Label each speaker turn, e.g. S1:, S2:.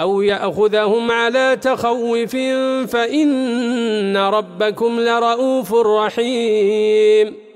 S1: أو يأخذهم على تخوف فإن ربكم لرؤوف رحيم.